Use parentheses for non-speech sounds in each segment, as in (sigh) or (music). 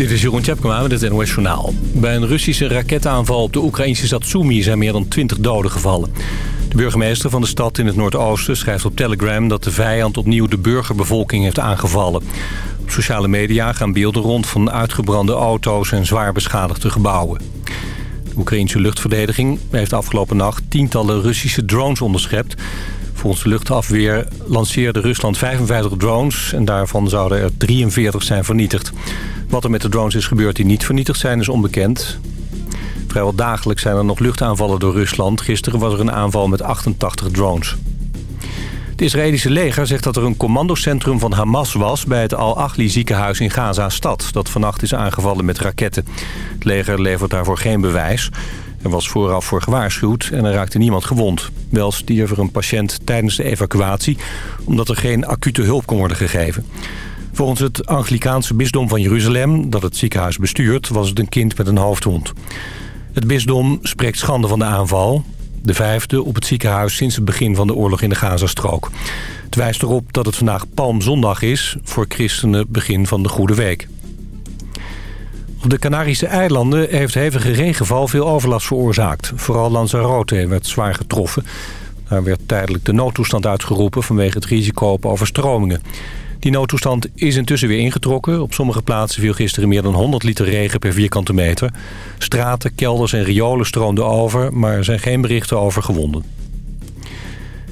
Dit is Jeroen Tjepkema met het NOS Journaal. Bij een Russische raketaanval op de Oekraïnse stad Sumy zijn meer dan 20 doden gevallen. De burgemeester van de stad in het noordoosten schrijft op Telegram... dat de vijand opnieuw de burgerbevolking heeft aangevallen. Op sociale media gaan beelden rond van uitgebrande auto's en zwaar beschadigde gebouwen. De Oekraïnse luchtverdediging heeft afgelopen nacht tientallen Russische drones onderschept... Volgens de luchtafweer lanceerde Rusland 55 drones... en daarvan zouden er 43 zijn vernietigd. Wat er met de drones is gebeurd die niet vernietigd zijn is onbekend. Vrijwel dagelijks zijn er nog luchtaanvallen door Rusland. Gisteren was er een aanval met 88 drones. Het Israëlische leger zegt dat er een commandocentrum van Hamas was... bij het Al-Achli ziekenhuis in Gaza-stad... dat vannacht is aangevallen met raketten. Het leger levert daarvoor geen bewijs... Er was vooraf voor gewaarschuwd en er raakte niemand gewond. Wel stierf er een patiënt tijdens de evacuatie... omdat er geen acute hulp kon worden gegeven. Volgens het Anglikaanse bisdom van Jeruzalem, dat het ziekenhuis bestuurt... was het een kind met een hoofdwond. Het bisdom spreekt schande van de aanval. De vijfde op het ziekenhuis sinds het begin van de oorlog in de Gazastrook. Het wijst erop dat het vandaag Palmzondag is... voor christenen begin van de Goede Week. Op de Canarische eilanden heeft hevige regenval veel overlast veroorzaakt. Vooral Lanzarote werd zwaar getroffen. Daar werd tijdelijk de noodtoestand uitgeroepen vanwege het risico op overstromingen. Die noodtoestand is intussen weer ingetrokken. Op sommige plaatsen viel gisteren meer dan 100 liter regen per vierkante meter. Straten, kelders en riolen stroomden over, maar er zijn geen berichten over gewonden.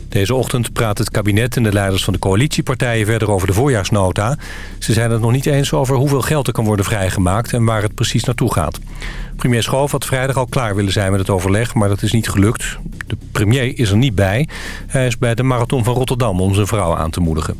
Deze ochtend praat het kabinet en de leiders van de coalitiepartijen verder over de voorjaarsnota. Ze zijn het nog niet eens over hoeveel geld er kan worden vrijgemaakt en waar het precies naartoe gaat. Premier Schoof had vrijdag al klaar willen zijn met het overleg, maar dat is niet gelukt. De premier is er niet bij. Hij is bij de Marathon van Rotterdam om zijn vrouw aan te moedigen.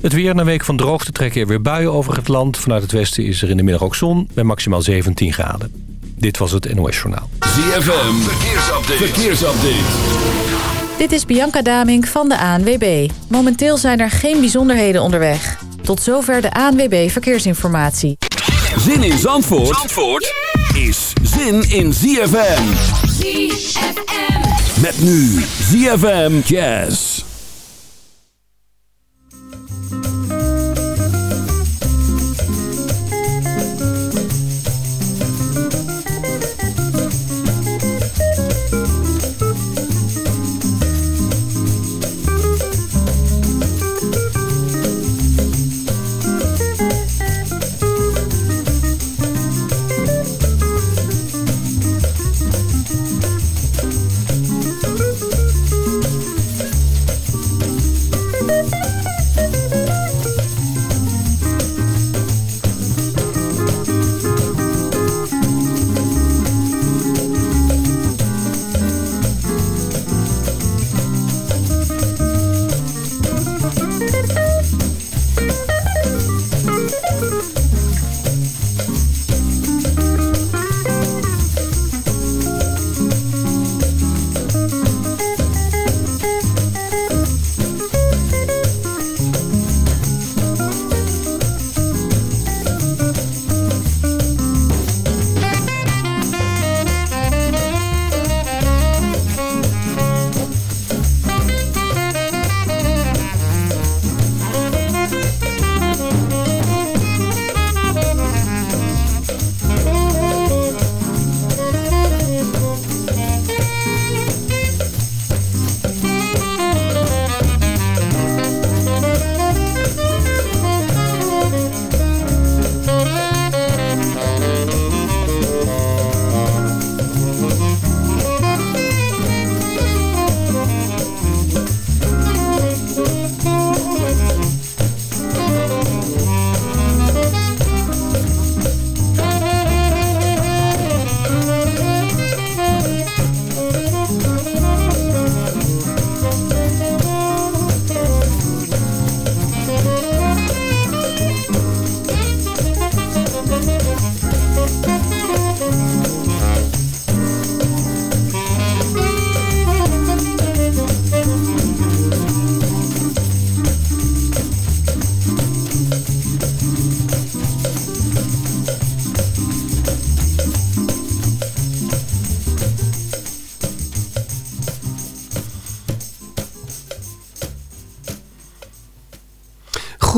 Het weer na week van droogte trekken er weer buien over het land. Vanuit het westen is er in de middag ook zon bij maximaal 17 graden. Dit was het NOS Journaal. ZFM, verkeersupdate. verkeersupdate. Dit is Bianca Damink van de ANWB. Momenteel zijn er geen bijzonderheden onderweg. Tot zover de ANWB Verkeersinformatie. Zin in Zandvoort, Zandvoort is zin in ZFM. ZFM. Met nu ZFM Jazz.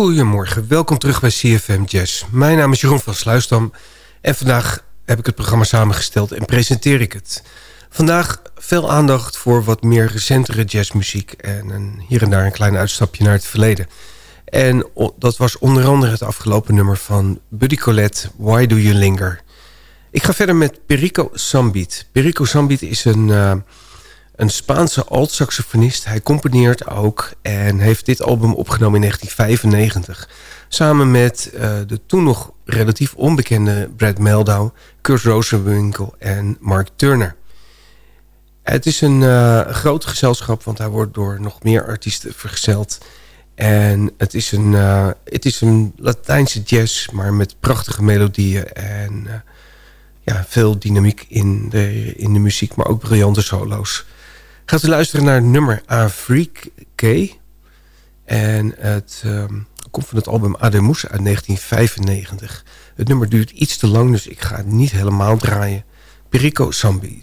Goedemorgen, welkom terug bij CFM Jazz. Mijn naam is Jeroen van Sluisdam en vandaag heb ik het programma samengesteld en presenteer ik het. Vandaag veel aandacht voor wat meer recentere jazzmuziek en een, hier en daar een klein uitstapje naar het verleden. En dat was onder andere het afgelopen nummer van Buddy Collette, Why Do You Linger? Ik ga verder met Perico Sambiet. Perico Sambiet is een... Uh, een Spaanse alt-saxofonist. Hij componeert ook en heeft dit album opgenomen in 1995. Samen met uh, de toen nog relatief onbekende Brad Meldau, Kurt Rosenwinkel en Mark Turner. Het is een uh, groot gezelschap, want hij wordt door nog meer artiesten vergezeld. En het is een, uh, het is een Latijnse jazz, maar met prachtige melodieën en ja, veel dynamiek in de, in de muziek, maar ook briljante solo's. Gaat u luisteren naar nummer A Freak K. En het um, komt van het album Ademus uit 1995. Het nummer duurt iets te lang, dus ik ga het niet helemaal draaien. Perico Sambi.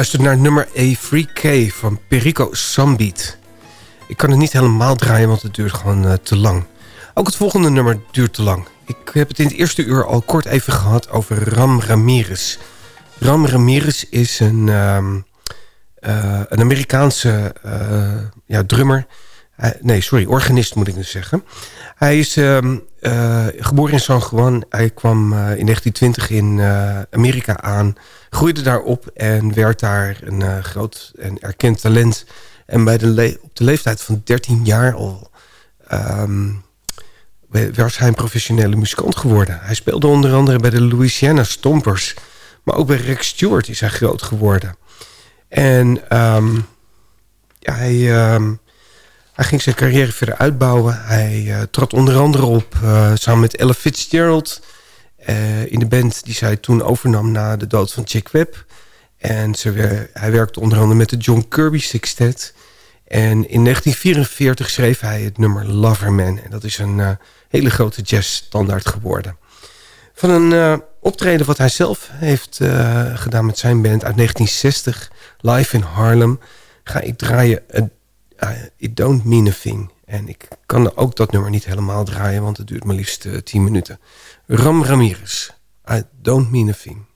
Luistert naar nummer A Free K van Perico Sambeat. Ik kan het niet helemaal draaien, want het duurt gewoon uh, te lang. Ook het volgende nummer duurt te lang. Ik heb het in het eerste uur al kort even gehad over Ram Ramirez. Ram Ramirez is een, uh, uh, een Amerikaanse uh, ja, drummer. nee, sorry, organist moet ik dus zeggen. Hij is ehm, geboren in San Juan. Hij kwam in 1920 in Amerika aan groeide daar op en werd daar een groot en erkend talent. En bij de op de leeftijd van 13 jaar al um, was hij een professionele muzikant geworden. Hij speelde onder andere bij de Louisiana Stompers. Maar ook bij Rex Stewart is hij groot geworden. En um, ja, hij, hij ging zijn carrière verder uitbouwen. Hij uh, trad onder andere op uh, samen met Ella Fitzgerald... Uh, in de band die zij toen overnam na de dood van Chick Webb. En ze, hij werkte onder andere met de John Kirby Sextet. En in 1944 schreef hij het nummer Loverman. En dat is een hele grote jazzstandaard geworden. Van een optreden wat hij zelf heeft gedaan met zijn band uit 1960... live in Harlem, ga ik draaien It Don't Mean a Thing. En ik kan ook dat nummer niet helemaal draaien... want het duurt maar liefst 10 minuten... Ram Ramirez. I don't mean a thing.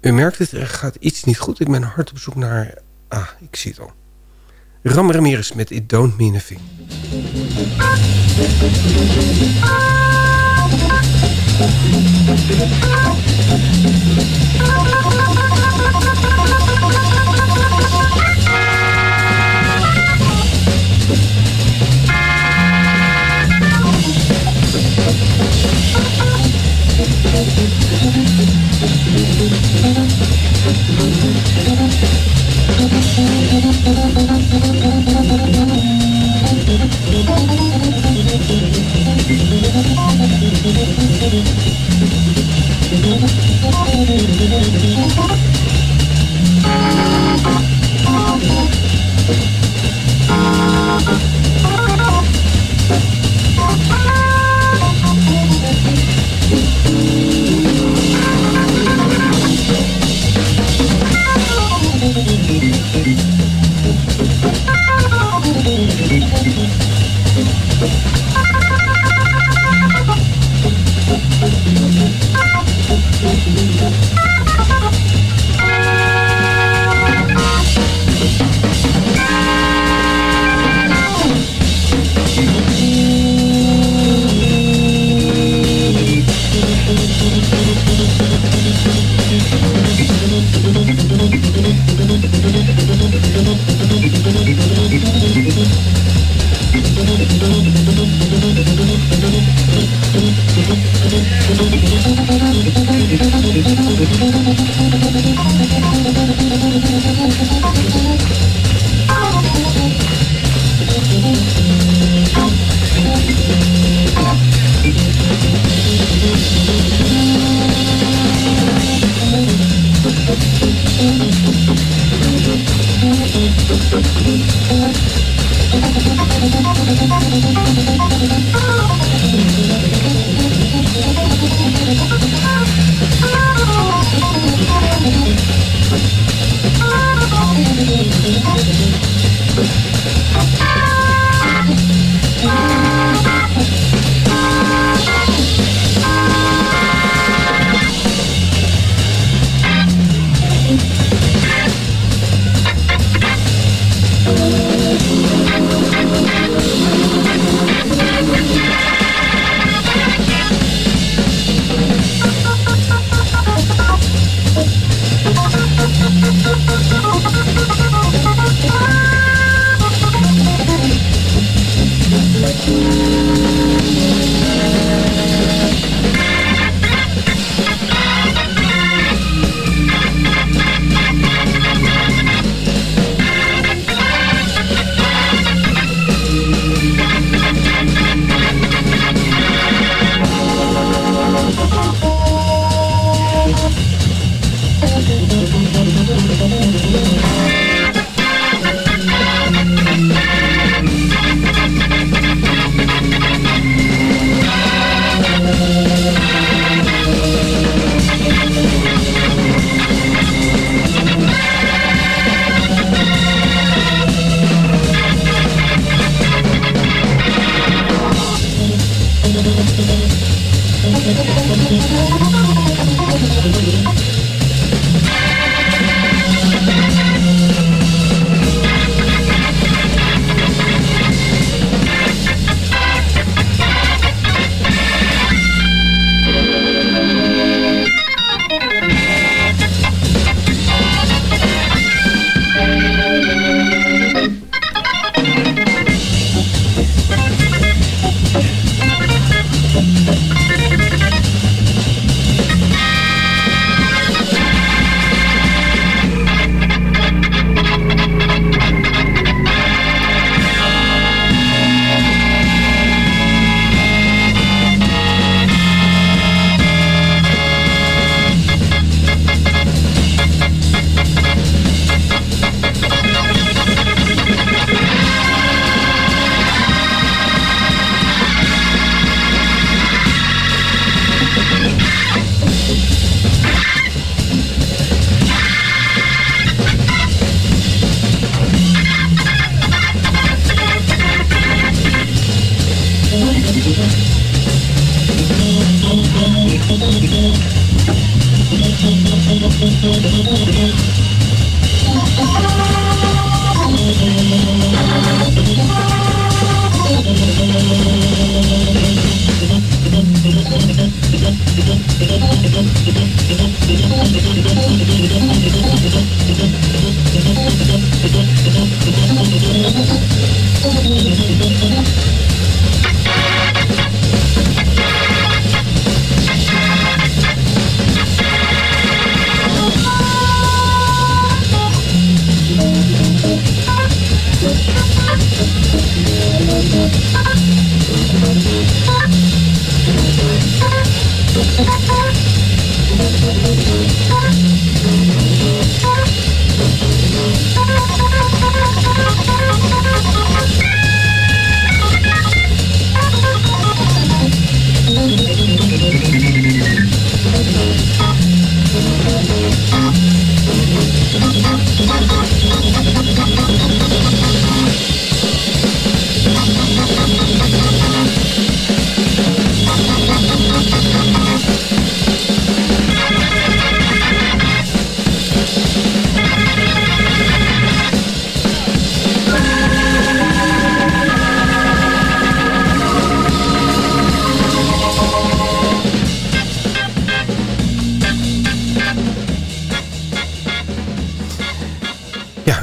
U merkt het, er gaat iets niet goed. Ik ben hard op zoek naar... Ah, ik zie het al. Ram Ramirez met It Don't Mean A Thing. Thank you.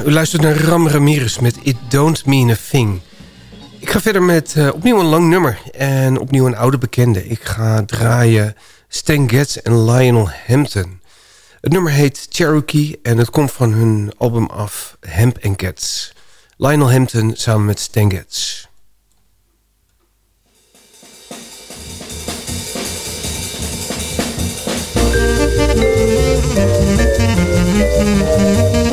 U luistert naar Ram Ramirez met It Don't Mean a Thing. Ik ga verder met eh, opnieuw een lang nummer en opnieuw een oude bekende. Ik ga draaien Stan Getz en Lionel Hampton. Het nummer heet Cherokee en het komt van hun album af Hemp Cats. Lionel Hampton samen met Stan Getz. (laughs)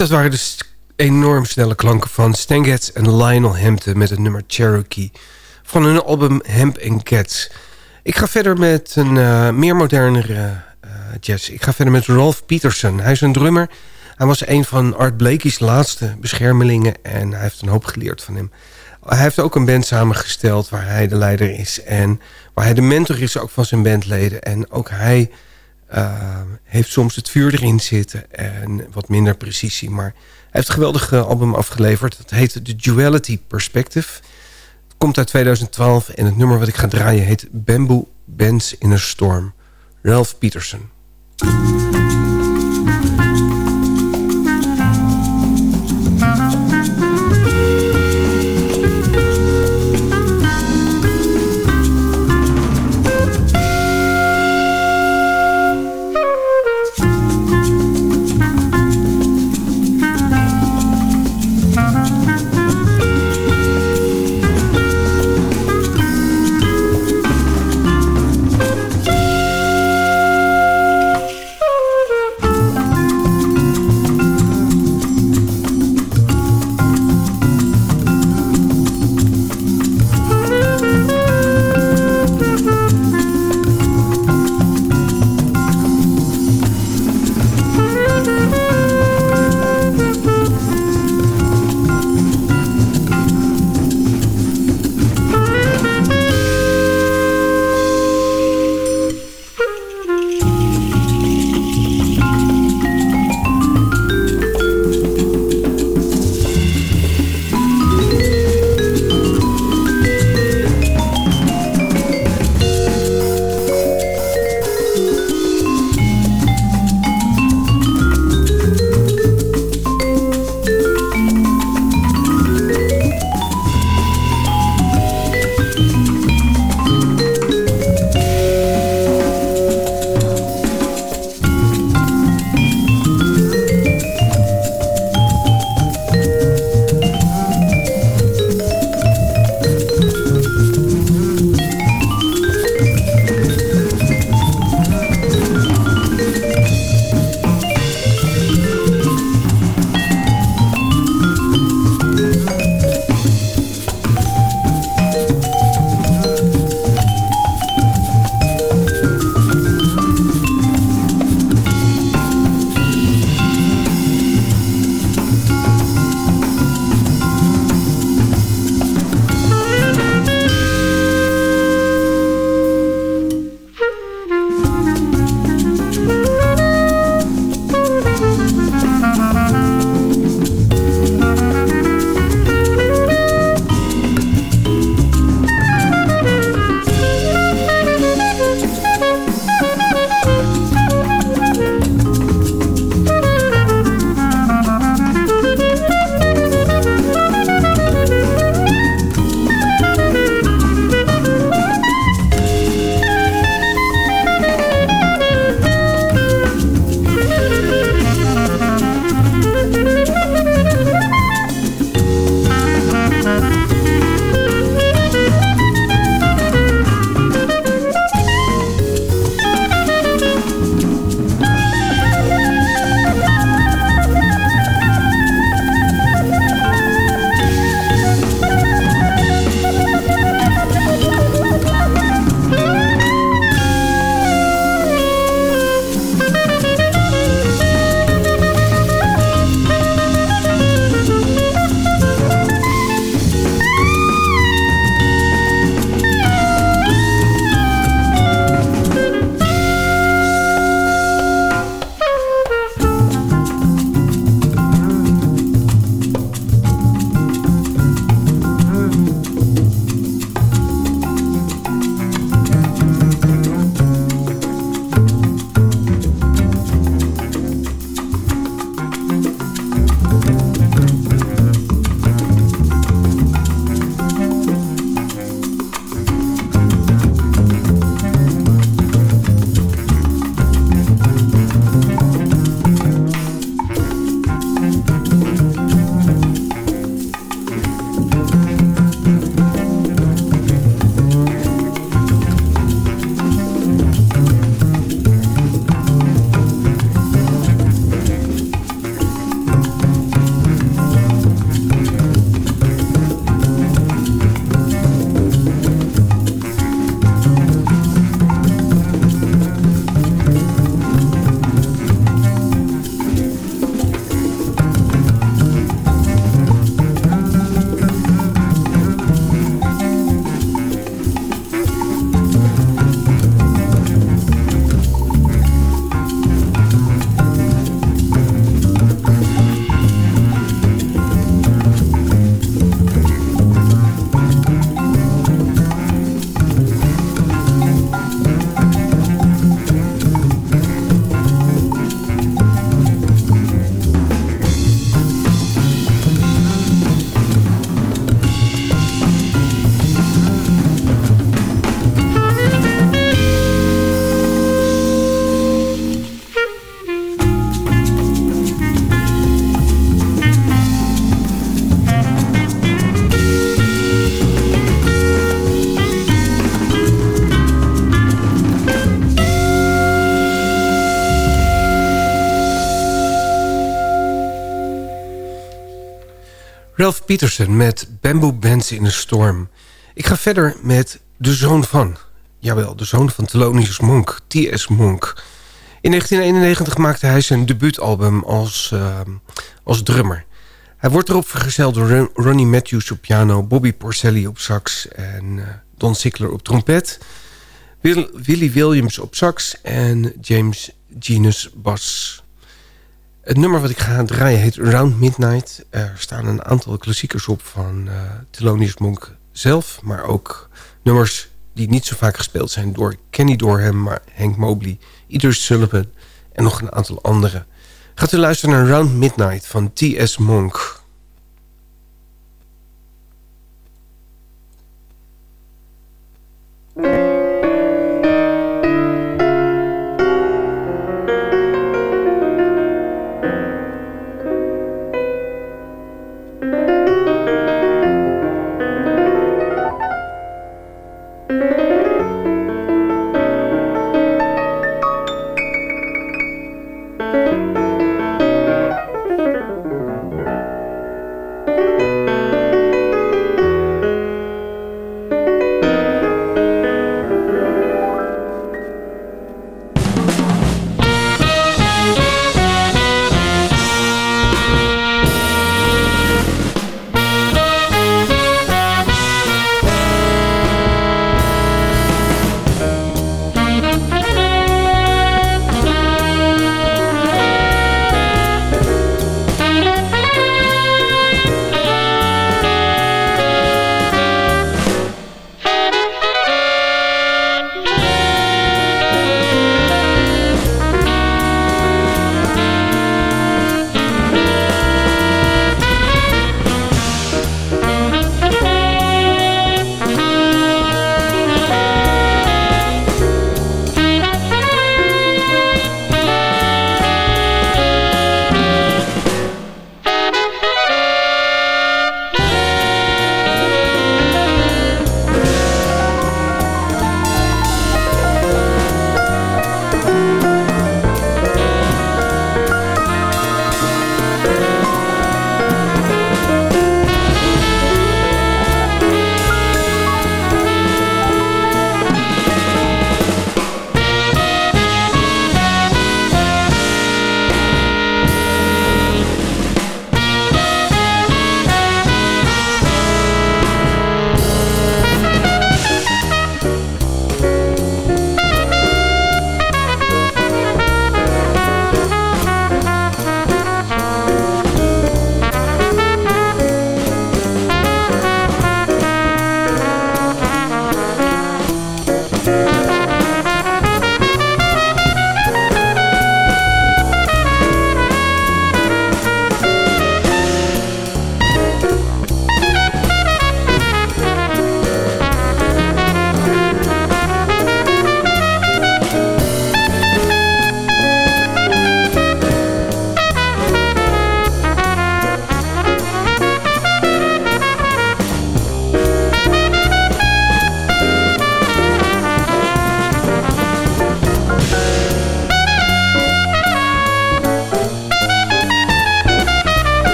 dat waren dus enorm snelle klanken van Stan Getz en Lionel Hampton... met het nummer Cherokee van hun album Hemp Cats. Ik ga verder met een uh, meer modernere uh, jazz. Ik ga verder met Rolf Peterson. Hij is een drummer. Hij was een van Art Blakey's laatste beschermelingen... en hij heeft een hoop geleerd van hem. Hij heeft ook een band samengesteld waar hij de leider is... en waar hij de mentor is ook van zijn bandleden. En ook hij heeft soms het vuur erin zitten en wat minder precisie. Maar hij heeft een geweldig album afgeleverd. Dat heet The Duality Perspective. Het komt uit 2012 en het nummer wat ik ga draaien heet Bamboo Bands in a Storm. Ralph Peterson. Peterson met Bamboo Bands in a Storm. Ik ga verder met de zoon van... Jawel, de zoon van Thelonious Monk, T.S. Monk. In 1991 maakte hij zijn debuutalbum als, uh, als drummer. Hij wordt erop vergezeld door Ronnie Matthews op piano... Bobby Porcelli op sax en uh, Don Sickler op trompet... Will, Willie Williams op sax en James Genus bas. Het nummer wat ik ga draaien heet Round Midnight. Er staan een aantal klassiekers op van uh, Thelonious Monk zelf... maar ook nummers die niet zo vaak gespeeld zijn door Kenny Dorham... maar Hank Mobley, Idris Sullivan en nog een aantal anderen. Gaat u luisteren naar Round Midnight van T.S. Monk...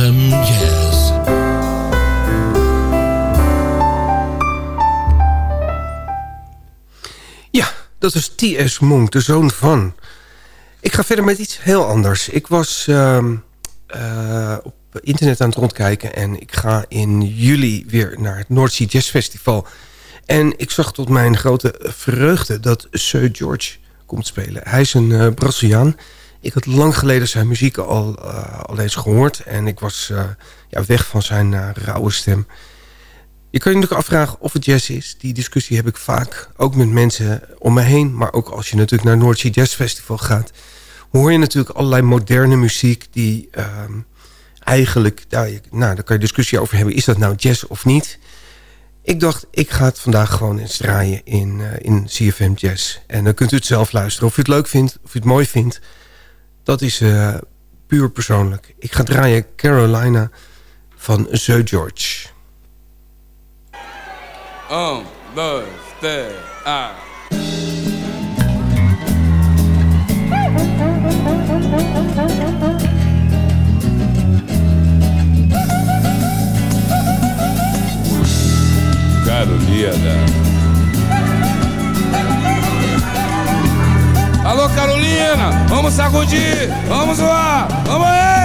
ZFM Ja, dat is T.S. Monk, de zoon van. Ik ga verder met iets heel anders. Ik was ehm, eh, op internet aan het rondkijken... en ik ga in juli weer naar het Noordzee Jazz Festival. En ik zag tot mijn grote vreugde dat Sir George komt spelen. Hij is een eh, Braziliaan... Ik had lang geleden zijn muziek al, uh, al eens gehoord... en ik was uh, ja, weg van zijn rauwe stem... Je kan je natuurlijk afvragen of het jazz is. Die discussie heb ik vaak, ook met mensen om me heen. Maar ook als je natuurlijk naar North Jazz Festival gaat... hoor je natuurlijk allerlei moderne muziek die uh, eigenlijk... Nou, nou, daar kan je discussie over hebben. Is dat nou jazz of niet? Ik dacht, ik ga het vandaag gewoon eens draaien in, uh, in CFM Jazz. En dan kunt u het zelf luisteren. Of u het leuk vindt, of u het mooi vindt. Dat is uh, puur persoonlijk. Ik ga draaien Carolina van Sir George. Un, dois, três, ah. Carolina. Alô, Carolina, vamos sacudir, vamos lá, vamos aí!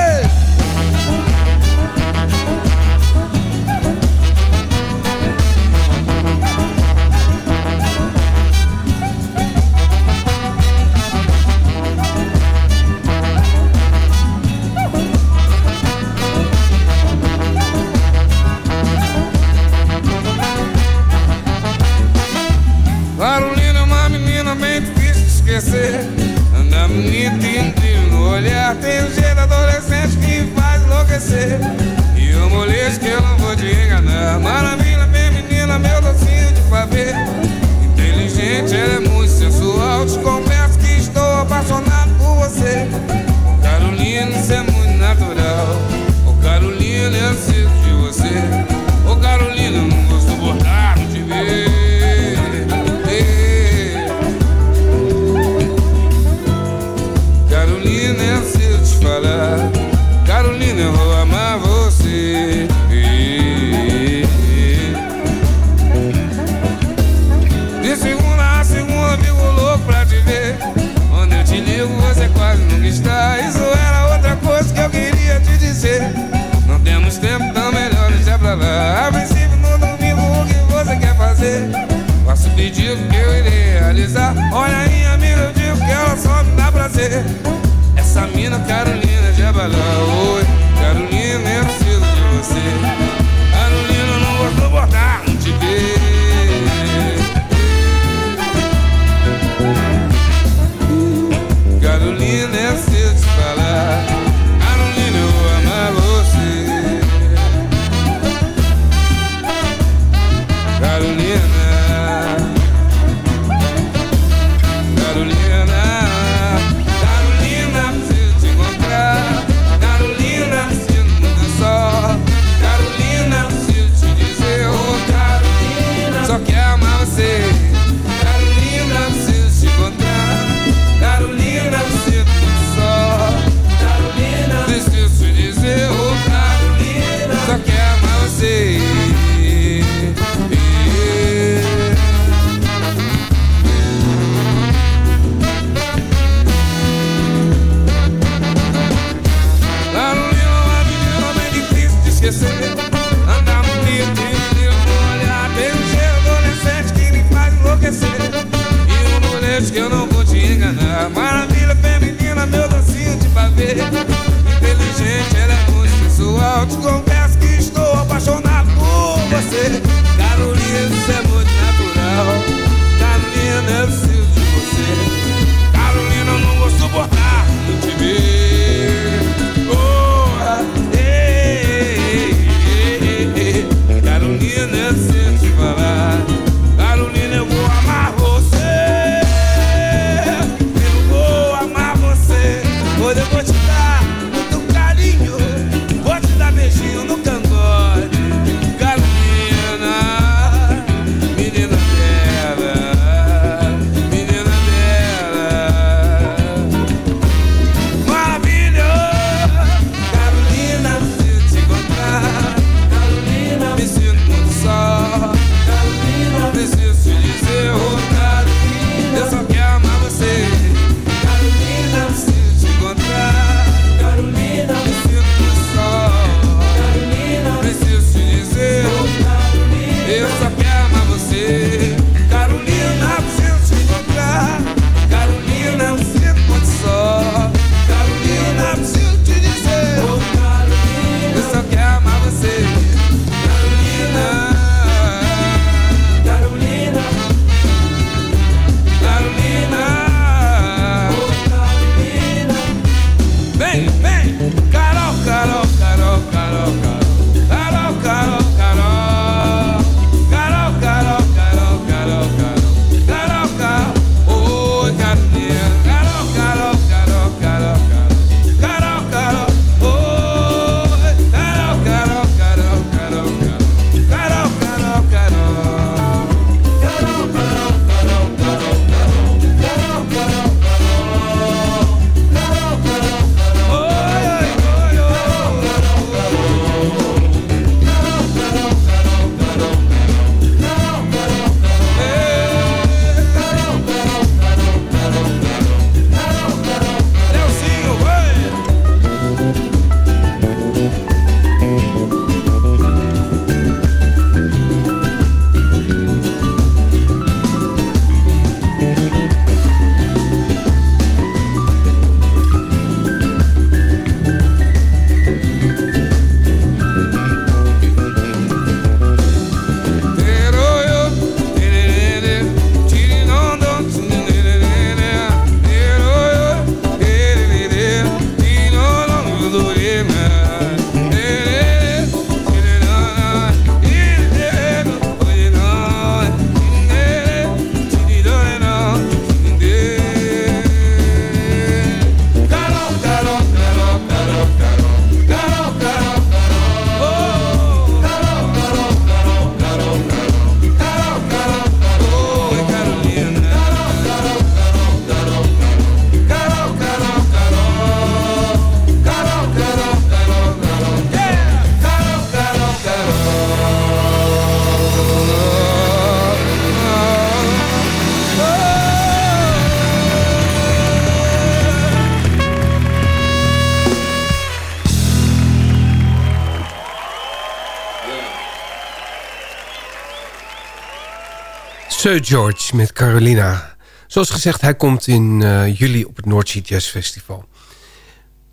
Sir George met Carolina. Zoals gezegd, hij komt in uh, juli op het Noordzee Jazz Festival.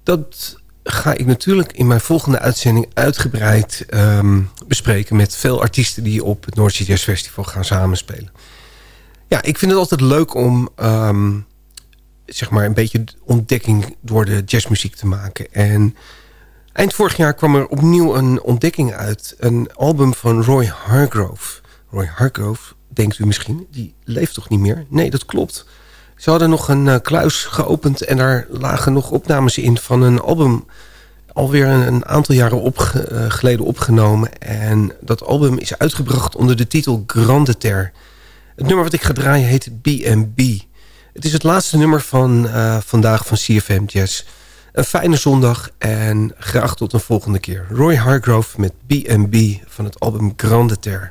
Dat ga ik natuurlijk in mijn volgende uitzending uitgebreid um, bespreken... met veel artiesten die op het Noordzee Jazz Festival gaan samenspelen. Ja, ik vind het altijd leuk om um, zeg maar een beetje ontdekking door de jazzmuziek te maken. En eind vorig jaar kwam er opnieuw een ontdekking uit. Een album van Roy Hargrove. Roy Hargrove denkt u misschien. Die leeft toch niet meer? Nee, dat klopt. Ze hadden nog een uh, kluis geopend en daar lagen nog opnames in van een album alweer een, een aantal jaren uh, geleden opgenomen. En dat album is uitgebracht onder de titel Grande Terre. Het nummer wat ik ga draaien heet B&B. Het is het laatste nummer van uh, vandaag van CFM Jazz. Een fijne zondag en graag tot een volgende keer. Roy Hargrove met B&B van het album Grande Terre.